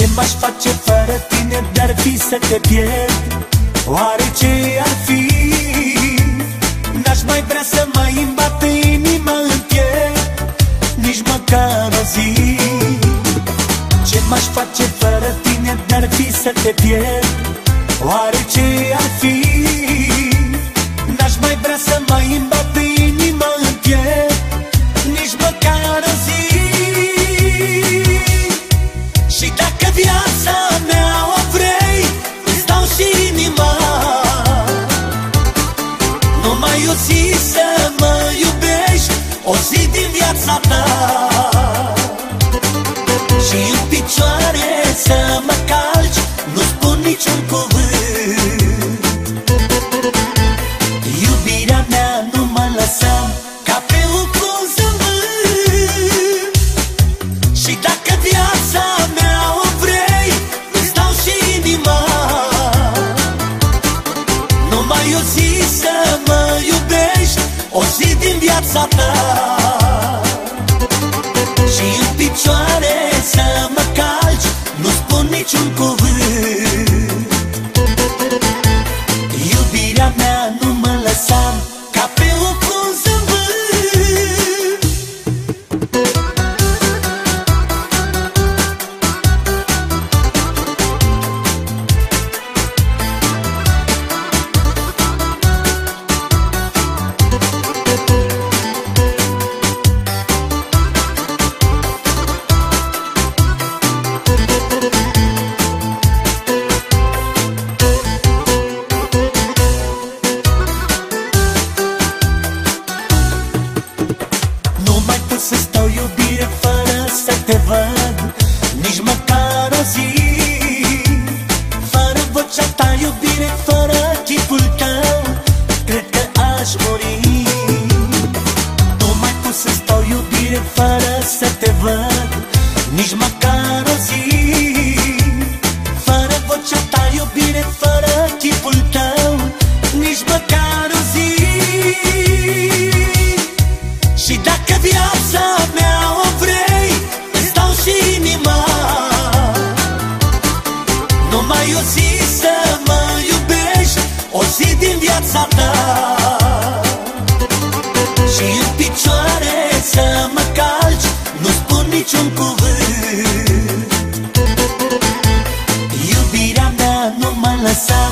Ce m-aș face fără tine Dar fi să te pierd Oare ce ar fi? N-aș mai vrea să mai îmi bate inima în piept Nici măcar o zi Ce m-aș face fără tine Dar fi să te pierd Oare ce ar fi? Viața mea o vrei Îți dau și inima. Numai o zi să mă iubești O zi din viața ta din ta iubire, fără chipul tău Cred că aș muri. Nu mai pot să stau iubire fără să te văd Nici măcar o zi. Fără vocea ta iubire, fără să mă calci Nu spun niciun cuvânt. Iubirea mea nu mă lăsa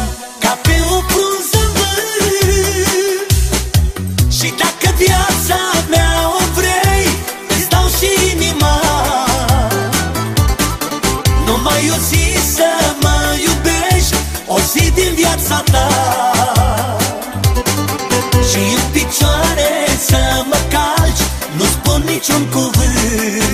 Ca pe o frunză în vânt și dacă viața mea o vrei Îți dau și inima. Numai o zi să mă iubești O zi din viața ta. Și în picioare să mă